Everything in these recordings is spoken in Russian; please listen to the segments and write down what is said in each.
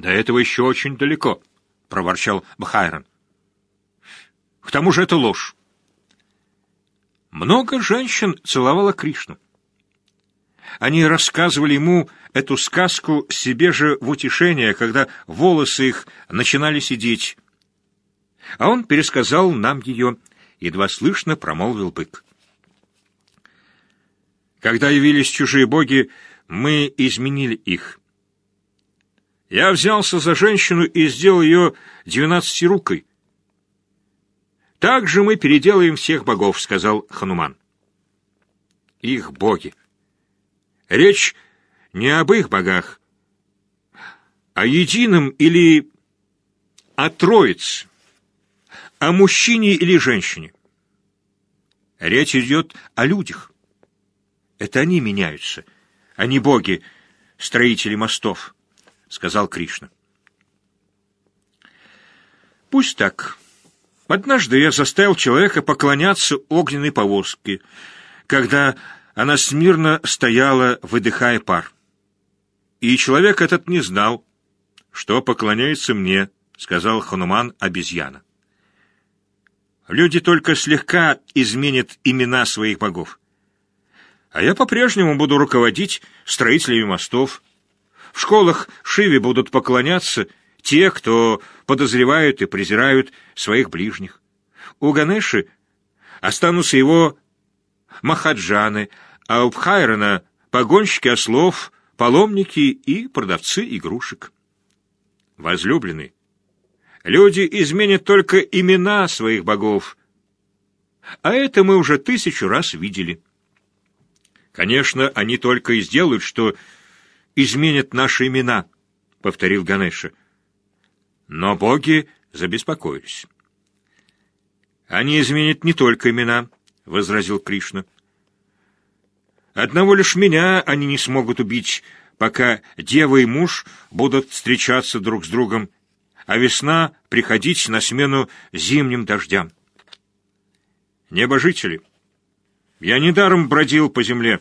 До этого еще очень далеко, — проворчал Бхайрон. К тому же это ложь. Много женщин целовало Кришну. Они рассказывали ему эту сказку себе же в утешение, когда волосы их начинали сидеть. А он пересказал нам ее, едва слышно промолвил бык. Когда явились чужие боги, мы изменили их. Я взялся за женщину и сделал ее двенадцатирукой. «Так же мы переделаем всех богов», — сказал Хануман. «Их боги». Речь не об их богах, а едином или о троице, о мужчине или женщине. Речь идет о людях. Это они меняются, а не боги, строители мостов, — сказал Кришна. Пусть так. Однажды я заставил человека поклоняться огненной повозке, когда она смирно стояла, выдыхая пар. И человек этот не знал, что поклоняется мне, сказал Хануман обезьяна. Люди только слегка изменят имена своих богов. А я по-прежнему буду руководить строителями мостов. В школах Шиве будут поклоняться те, кто подозревают и презирают своих ближних. У Ганеши останутся его махаджаны, а у Пхайрона — погонщики ослов, паломники и продавцы игрушек. Возлюбленный, люди изменят только имена своих богов, а это мы уже тысячу раз видели. Конечно, они только и сделают, что изменят наши имена, — повторил Ганеша. Но боги забеспокоились. Они изменят не только имена, — возразил Кришна. Одного лишь меня они не смогут убить, пока дева и муж будут встречаться друг с другом, а весна приходить на смену зимним дождям. Небожители, я недаром бродил по земле.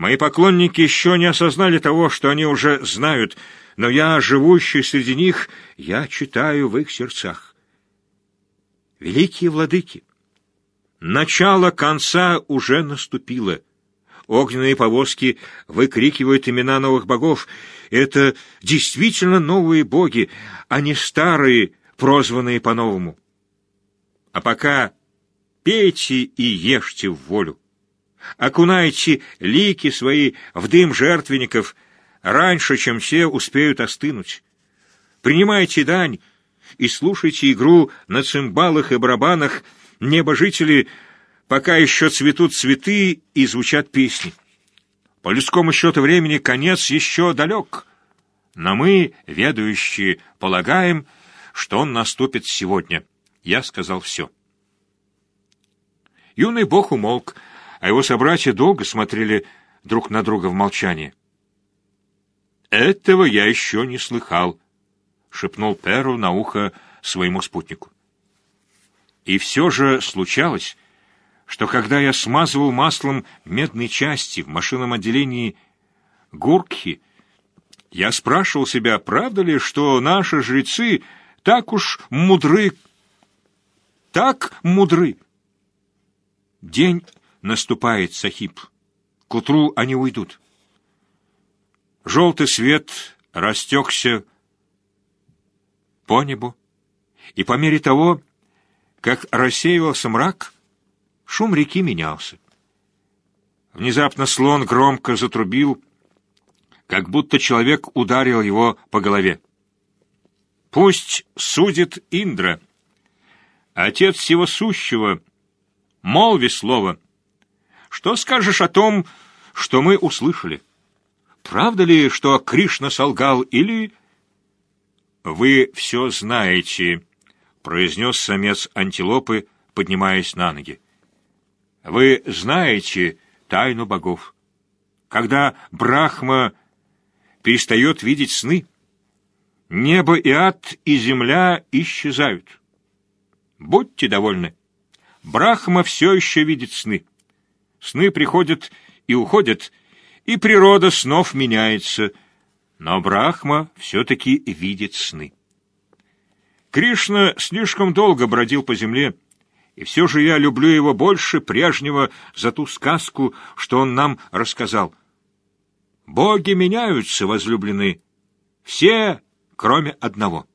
Мои поклонники еще не осознали того, что они уже знают, но я, живущий среди них, я читаю в их сердцах. Великие владыки, Начало конца уже наступило. Огненные повозки выкрикивают имена новых богов. Это действительно новые боги, а не старые, прозванные по-новому. А пока пейте и ешьте в волю. Окунайте лики свои в дым жертвенников раньше, чем все успеют остынуть. Принимайте дань и слушайте игру на цимбалах и барабанах — небожители, пока еще цветут цветы и звучат песни. По людскому счету времени конец еще далек, но мы, ведающие, полагаем, что он наступит сегодня. Я сказал все. Юный бог умолк, а его собратья долго смотрели друг на друга в молчании. «Этого я еще не слыхал», — шепнул Перу на ухо своему спутнику. И все же случалось, что когда я смазывал маслом медные части в машинном отделении Гуркхи, я спрашивал себя, правда ли, что наши жрецы так уж мудры, так мудры. День наступает, Сахиб. К утру они уйдут. Желтый свет растекся по небу, и по мере того, как рассеивался мрак, шум реки менялся. Внезапно слон громко затрубил, как будто человек ударил его по голове. «Пусть судит Индра, отец всего сущего, молви слово. Что скажешь о том, что мы услышали? Правда ли, что Кришна солгал, или...» «Вы все знаете», — произнес самец антилопы, поднимаясь на ноги. «Вы знаете тайну богов. Когда Брахма перестает видеть сны, небо и ад и земля исчезают. Будьте довольны. Брахма все еще видит сны. Сны приходят и уходят, и природа снов меняется. Но Брахма все-таки видит сны. Кришна слишком долго бродил по земле, и все же я люблю его больше прежнего за ту сказку, что он нам рассказал. Боги меняются, возлюбленные, все, кроме одного.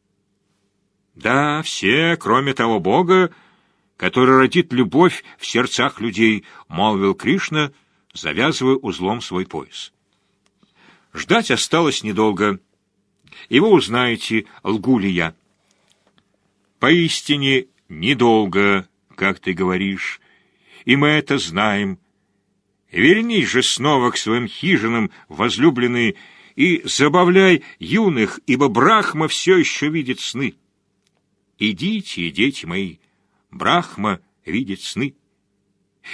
Да, все, кроме того Бога, который родит любовь в сердцах людей, молвил Кришна, завязывая узлом свой пояс. Ждать осталось недолго, и вы узнаете, лгу ли я. Поистине недолго, как ты говоришь, и мы это знаем. Вернись же снова к своим хижинам, возлюбленные, и забавляй юных, ибо Брахма все еще видит сны. Идите, дети мои, Брахма видит сны.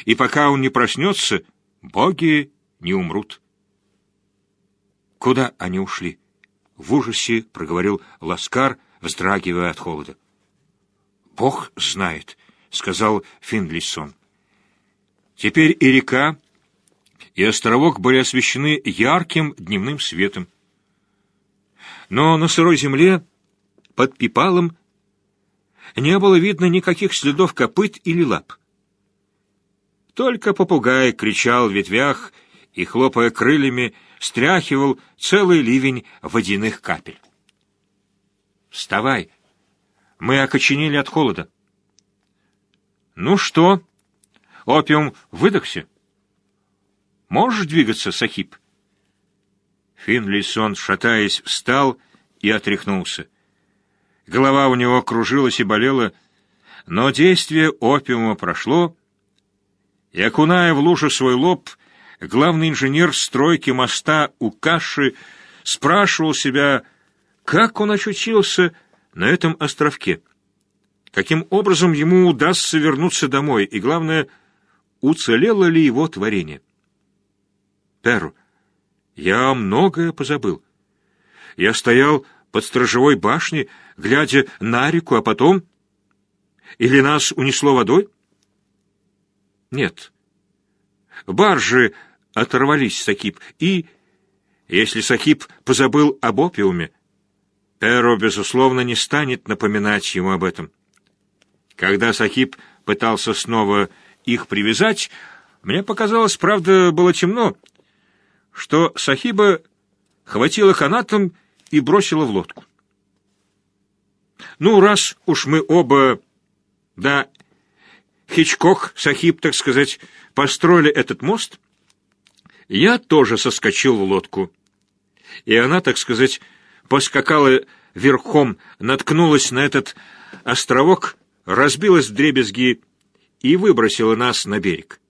И пока он не проснется, боги не умрут. Куда они ушли? В ужасе проговорил Ласкар, вздрагивая от холода. Бог знает, сказал Финдлисон. Теперь и река, и островок были освещены ярким дневным светом. Но на сырой земле, под пипалом, не было видно никаких следов копыт или лап. Только попугай кричал в ветвях и, хлопая крыльями, стряхивал целый ливень водяных капель. «Вставай! Мы окоченели от холода!» «Ну что, опиум выдохся?» «Можешь двигаться, Сахиб?» Финлейсон, шатаясь, встал и отряхнулся. Голова у него кружилась и болела, но действие опиума прошло, и, окуная в лужу свой лоб, главный инженер стройки моста у Каши спрашивал себя, как он очутился на этом островке, каким образом ему удастся вернуться домой, и, главное, уцелело ли его творение. Перу, я многое позабыл. Я стоял под сторожевой башней, глядя на реку, а потом... Или нас унесло водой? Нет. Баржи оторвались, Сакип, и... Если Сакип позабыл об опиуме, Эро, безусловно, не станет напоминать ему об этом. Когда Сакип пытался снова их привязать, мне показалось, правда, было темно, что Сахиба хватила канатом и бросила в лодку. Ну, раз уж мы оба, да, Хичкок, Сахиб, так сказать, построили этот мост, я тоже соскочил в лодку. И она, так сказать, поскакала верхом, наткнулась на этот островок, разбилась в дребезги и выбросила нас на берег.